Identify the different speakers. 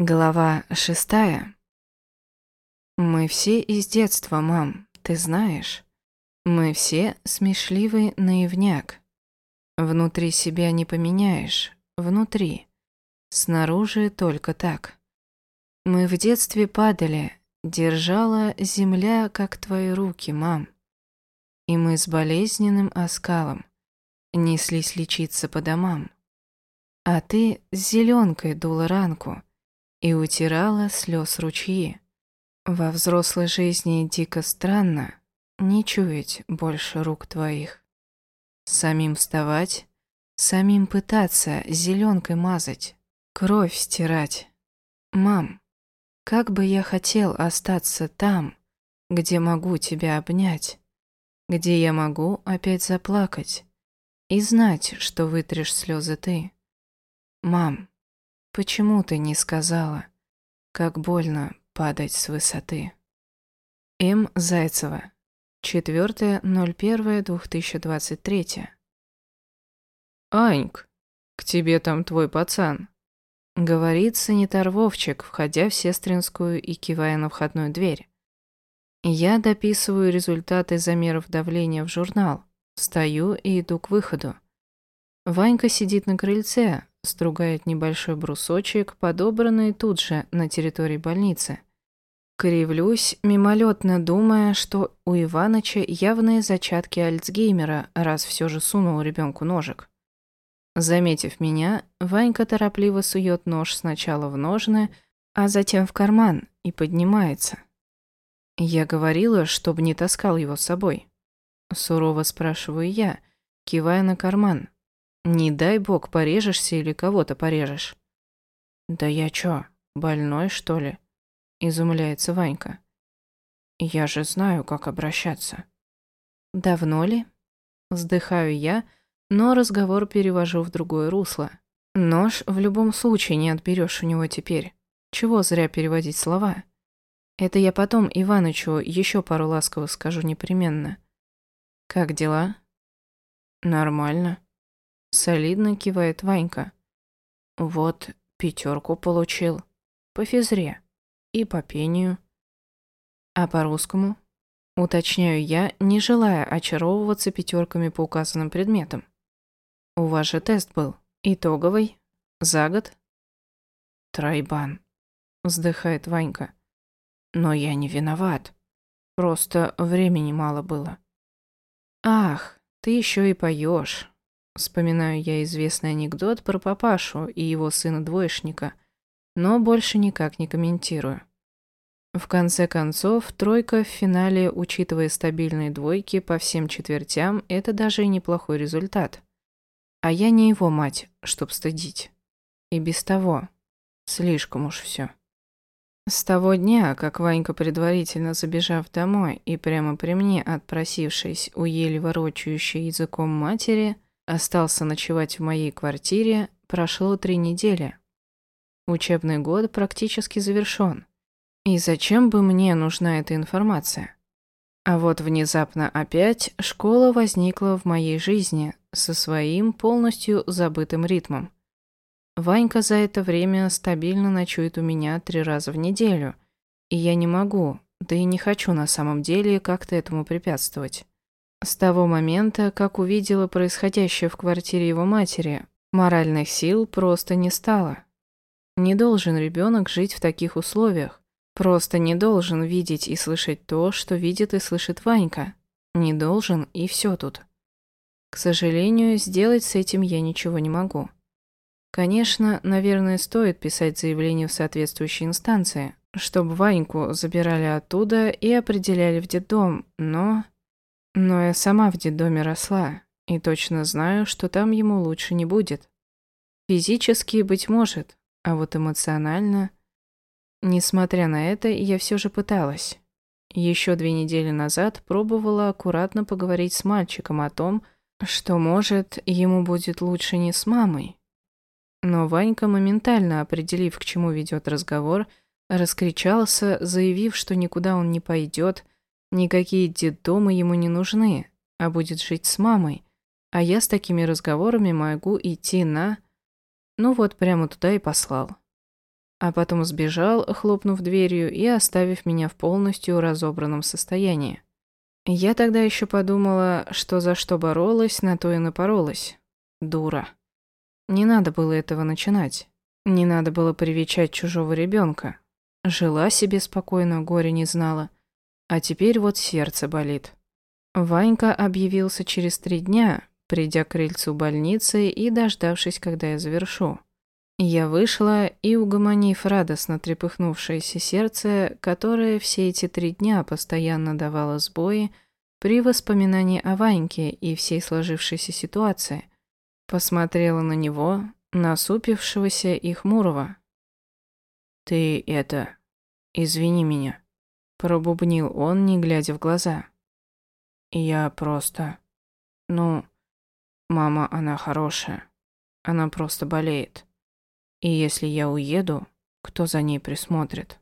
Speaker 1: Глава шестая. Мы все из детства, мам, ты знаешь. Мы все смешливый наивняк. Внутри себя не поменяешь, внутри. Снаружи только так. Мы в детстве падали, держала земля, как твои руки, мам. И мы с болезненным оскалом неслись лечиться по домам. А ты с зеленкой дула ранку — и утирала слез ручьи. Во взрослой жизни дико странно не чуять больше рук твоих. Самим вставать, самим пытаться зеленкой мазать, кровь стирать. Мам, как бы я хотел остаться там, где могу тебя обнять, где я могу опять заплакать и знать, что вытрешь слезы ты. Мам, Почему ты не сказала, как больно падать с высоты? М. Зайцева. 4.01.2023.
Speaker 2: «Аньк, к тебе там твой пацан», —
Speaker 1: говорит санитар Вовчик, входя в сестринскую и кивая на входную дверь. Я дописываю результаты замеров давления в журнал, встаю и иду к выходу. Ванька сидит на крыльце, стругает небольшой брусочек, подобранный тут же на территории больницы. Кривлюсь, мимолетно думая, что у Иваныча явные зачатки Альцгеймера, раз все же сунул ребенку ножик. Заметив меня, Ванька торопливо сует нож сначала в ножны, а затем в карман и поднимается. Я говорила, чтобы не таскал его с собой. Сурово спрашиваю я, кивая на карман, не дай бог порежешься или кого-то порежешь. Да я чё, больной что ли? Изумляется Ванька. Я же знаю, как обращаться. Давно ли? Вздыхаю я, но разговор перевожу в другое русло. Нож в любом случае не отберешь у него теперь. Чего зря переводить слова? Это я потом Иванычу еще пару ласковых скажу непременно. Как дела? Нормально. Солидно кивает Ванька. Вот пятерку получил. По физре. И по пению. А по-русскому? Уточняю я, не желая очаровываться пятерками по указанным предметам. У вас же тест был. Итоговый. За год. Тройбан. Вздыхает Ванька. Но я не виноват. Просто времени мало было. Ах, ты еще и поешь. Вспоминаю я известный анекдот про папашу и его сына-двоечника, но больше никак не комментирую. В конце концов, тройка в финале, учитывая стабильные двойки по всем четвертям, это даже и неплохой результат. А я не его мать, чтоб стыдить. И без того. Слишком уж все. С того дня, как Ванька, предварительно забежав домой и прямо при мне отпросившись у еле ворочающей языком матери, остался ночевать в моей квартире, прошло три недели. Учебный год практически завершён. И зачем бы мне нужна эта информация? А вот внезапно опять школа возникла в моей жизни со своим полностью забытым ритмом. Ванька за это время стабильно ночует у меня три раза в неделю, и я не могу, да и не хочу на самом деле как-то этому препятствовать. С того момента, как увидела происходящее в квартире его матери, моральных сил просто не стало. Не должен ребенок жить в таких условиях. Просто не должен видеть и слышать то, что видит и слышит Ванька. Не должен, и все тут. К сожалению, сделать с этим я ничего не могу. Конечно, наверное, стоит писать заявление в соответствующие инстанции, чтобы Ваньку забирали оттуда и определяли в детдом, но... Но я сама в детдоме росла и точно знаю, что там ему лучше не будет. Физически, быть может, а вот эмоционально... Несмотря на это, я все же пыталась. Еще две недели назад пробовала аккуратно поговорить с мальчиком о том, что, может, ему будет лучше не с мамой. Но Ванька, моментально определив, к чему ведет разговор, раскричался, заявив, что никуда он не пойдет, Никакие детдомы ему не нужны, а будет жить с мамой. А я с такими разговорами могу идти на... Ну вот прямо туда и послал. а потом сбежал, хлопнув дверью и оставив меня в полностью разобранном состоянии. Я тогда еще подумала, что за что боролась, на то и напоролась. Дура. Не надо было этого начинать. Не надо было привечать чужого ребенка. Жила себе спокойно, горе не знала. А теперь вот сердце болит. Ванька объявился через три дня, придя к крыльцу больницы и дождавшись, когда я завершу. Я вышла и, угомонив радостно трепыхнувшееся сердце, которое все эти три дня постоянно давало сбои, при воспоминании о Ваньке и всей сложившейся ситуации, посмотрела на него, насупившегося и хмурого. «Ты это... извини меня», — пробубнил он, не глядя в глаза. «Я просто... ну, мама, она хорошая. Она просто болеет». И если я уеду, кто за ней присмотрит?